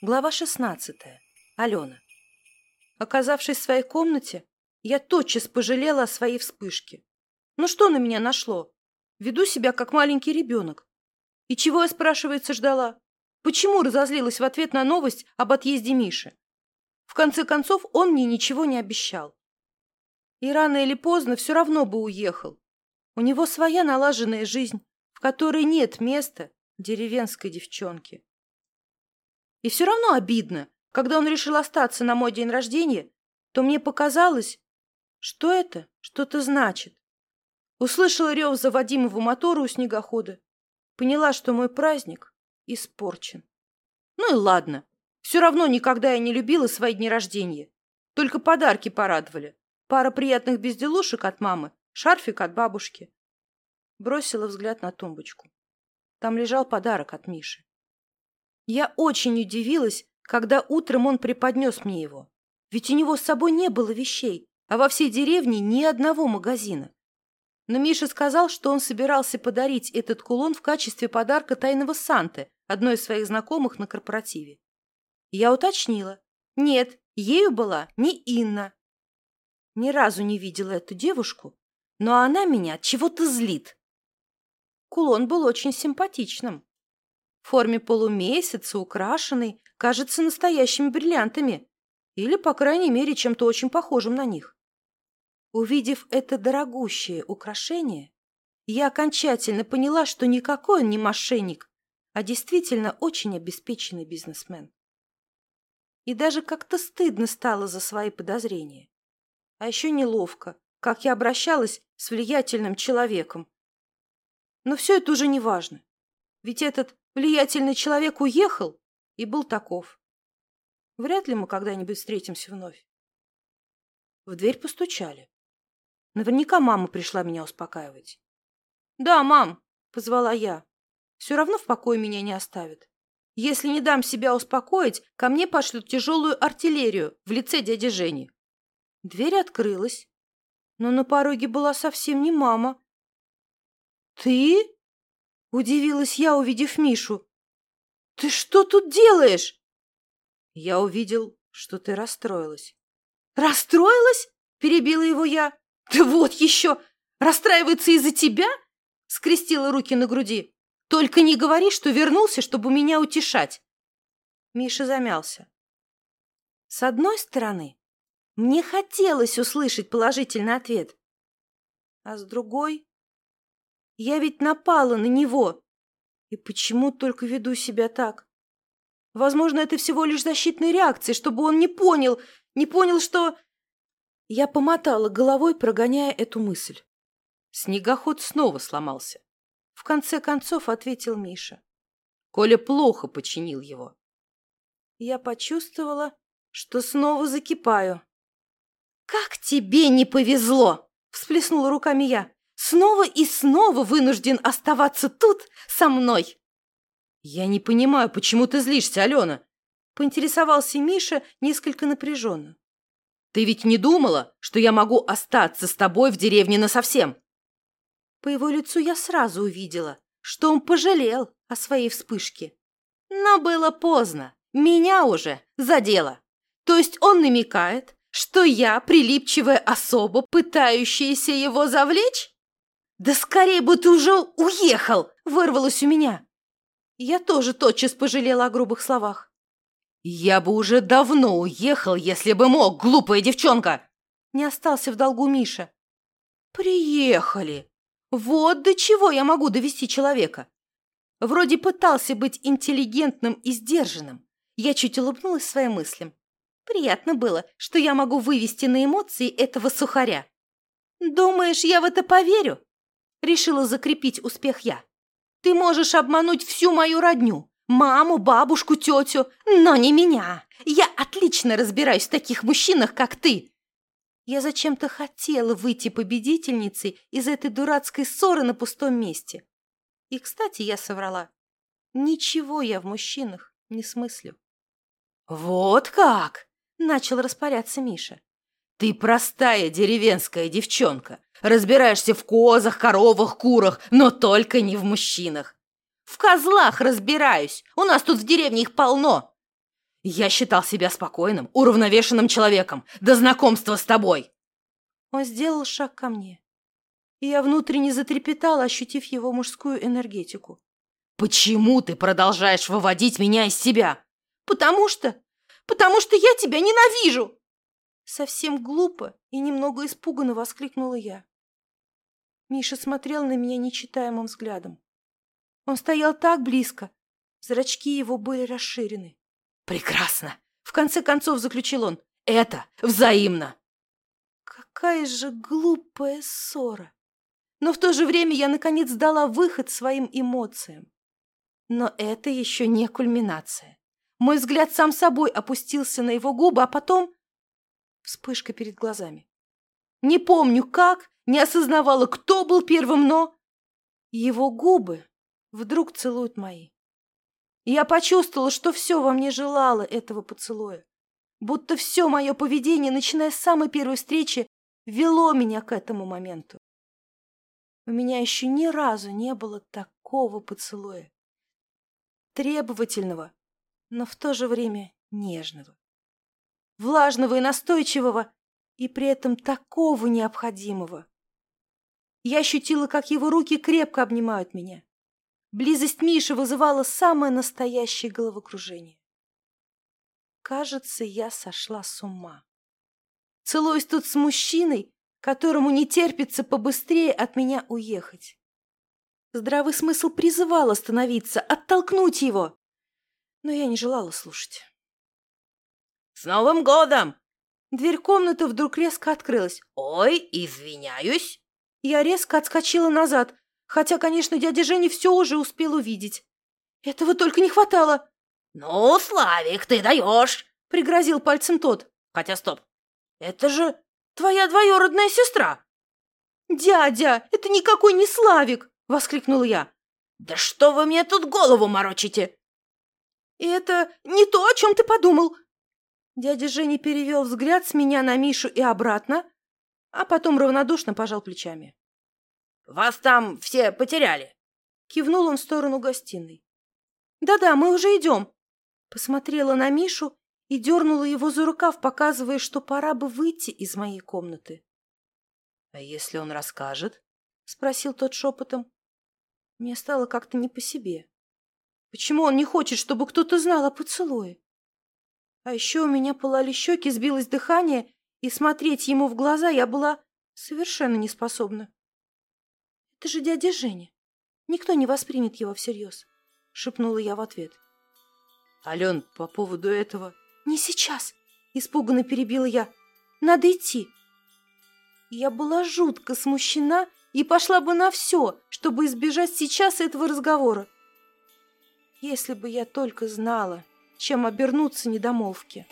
Глава 16. Алена. Оказавшись в своей комнате, я тотчас пожалела о своей вспышке. Ну что на меня нашло? Веду себя как маленький ребенок. И чего я, спрашивается, ждала? Почему разозлилась в ответ на новость об отъезде Миши? В конце концов, он мне ничего не обещал. И рано или поздно все равно бы уехал. У него своя налаженная жизнь, в которой нет места деревенской девчонке. И все равно обидно, когда он решил остаться на мой день рождения, то мне показалось, что это что-то значит. Услышала рев заводимого мотора у снегохода. Поняла, что мой праздник испорчен. Ну и ладно. Все равно никогда я не любила свои дни рождения. Только подарки порадовали. Пара приятных безделушек от мамы, шарфик от бабушки. Бросила взгляд на тумбочку. Там лежал подарок от Миши. Я очень удивилась, когда утром он преподнес мне его. Ведь у него с собой не было вещей, а во всей деревне ни одного магазина. Но Миша сказал, что он собирался подарить этот кулон в качестве подарка тайного Санты одной из своих знакомых на корпоративе. Я уточнила. Нет, ею была не Инна. Ни разу не видела эту девушку, но она меня чего-то злит. Кулон был очень симпатичным в форме полумесяца, украшенный, кажется, настоящими бриллиантами или, по крайней мере, чем-то очень похожим на них. Увидев это дорогущее украшение, я окончательно поняла, что никакой он не мошенник, а действительно очень обеспеченный бизнесмен. И даже как-то стыдно стало за свои подозрения. А еще неловко, как я обращалась с влиятельным человеком. Но все это уже не важно. Ведь этот Влиятельный человек уехал и был таков. Вряд ли мы когда-нибудь встретимся вновь. В дверь постучали. Наверняка мама пришла меня успокаивать. «Да, мам!» — позвала я. «Все равно в покое меня не оставят. Если не дам себя успокоить, ко мне пошлют тяжелую артиллерию в лице дяди Жени». Дверь открылась, но на пороге была совсем не мама. «Ты?» Удивилась я, увидев Мишу. «Ты что тут делаешь?» Я увидел, что ты расстроилась. «Расстроилась?» – перебила его я. «Да вот еще! Расстраивается из-за тебя?» – скрестила руки на груди. «Только не говори, что вернулся, чтобы меня утешать!» Миша замялся. С одной стороны, мне хотелось услышать положительный ответ, а с другой я ведь напала на него. И почему только веду себя так? Возможно, это всего лишь защитная реакция, чтобы он не понял, не понял, что... Я помотала головой, прогоняя эту мысль. Снегоход снова сломался. В конце концов ответил Миша. Коля плохо починил его. Я почувствовала, что снова закипаю. «Как тебе не повезло!» – всплеснула руками я снова и снова вынужден оставаться тут со мной. Я не понимаю, почему ты злишься, Алена? Поинтересовался Миша несколько напряженно. Ты ведь не думала, что я могу остаться с тобой в деревне насовсем? По его лицу я сразу увидела, что он пожалел о своей вспышке. Но было поздно, меня уже задело. То есть он намекает, что я прилипчивая особа, пытающаяся его завлечь? «Да скорее бы ты уже уехал!» – вырвалось у меня. Я тоже тотчас пожалела о грубых словах. «Я бы уже давно уехал, если бы мог, глупая девчонка!» Не остался в долгу Миша. «Приехали! Вот до чего я могу довести человека!» Вроде пытался быть интеллигентным и сдержанным. Я чуть улыбнулась своим мыслям. Приятно было, что я могу вывести на эмоции этого сухаря. «Думаешь, я в это поверю?» Решила закрепить успех я. Ты можешь обмануть всю мою родню. Маму, бабушку, тетю, но не меня. Я отлично разбираюсь в таких мужчинах, как ты. Я зачем-то хотела выйти победительницей из этой дурацкой ссоры на пустом месте. И, кстати, я соврала. Ничего я в мужчинах не смыслю. «Вот как!» – начал распоряться Миша. «Ты простая деревенская девчонка, Разбираешься в козах, коровах, курах, но только не в мужчинах. В козлах разбираюсь. У нас тут в деревне их полно. Я считал себя спокойным, уравновешенным человеком до знакомства с тобой. Он сделал шаг ко мне, и я внутренне затрепетала, ощутив его мужскую энергетику. Почему ты продолжаешь выводить меня из себя? Потому что... Потому что я тебя ненавижу! Совсем глупо и немного испуганно воскликнула я. Миша смотрел на меня нечитаемым взглядом. Он стоял так близко, зрачки его были расширены. «Прекрасно!» — в конце концов заключил он. «Это взаимно!» Какая же глупая ссора! Но в то же время я, наконец, дала выход своим эмоциям. Но это еще не кульминация. Мой взгляд сам собой опустился на его губы, а потом... Вспышка перед глазами. Не помню как, не осознавала, кто был первым, но... Его губы вдруг целуют мои. Я почувствовала, что все во мне желало этого поцелуя. Будто все мое поведение, начиная с самой первой встречи, вело меня к этому моменту. У меня еще ни разу не было такого поцелуя. Требовательного, но в то же время нежного. Влажного и настойчивого, и при этом такого необходимого. Я ощутила, как его руки крепко обнимают меня. Близость Миши вызывала самое настоящее головокружение. Кажется, я сошла с ума. Целуюсь тут с мужчиной, которому не терпится побыстрее от меня уехать. Здравый смысл призывал остановиться, оттолкнуть его. Но я не желала слушать. «С Новым годом!» Дверь комнаты вдруг резко открылась. «Ой, извиняюсь!» Я резко отскочила назад, хотя, конечно, дядя Женя все уже успел увидеть. Этого только не хватало. «Ну, Славик, ты даешь!» — пригрозил пальцем тот. «Хотя, стоп, это же твоя двоюродная сестра!» «Дядя, это никакой не Славик!» — воскликнул я. «Да что вы мне тут голову морочите?» «Это не то, о чем ты подумал!» Дядя Женя перевел взгляд с меня на Мишу и обратно, а потом равнодушно пожал плечами. «Вас там все потеряли!» Кивнул он в сторону гостиной. «Да-да, мы уже идем!» Посмотрела на Мишу и дернула его за рукав, показывая, что пора бы выйти из моей комнаты. — А если он расскажет? — спросил тот шепотом. Мне стало как-то не по себе. Почему он не хочет, чтобы кто-то знал о поцелуе? А еще у меня пылали щеки, сбилось дыхание, и смотреть ему в глаза я была совершенно не способна. — Это же дядя Женя. Никто не воспримет его всерьез, — шепнула я в ответ. — Ален, по поводу этого... «Не сейчас!» – испуганно перебила я. «Надо идти!» Я была жутко смущена и пошла бы на все, чтобы избежать сейчас этого разговора. Если бы я только знала, чем обернуться недомолвки.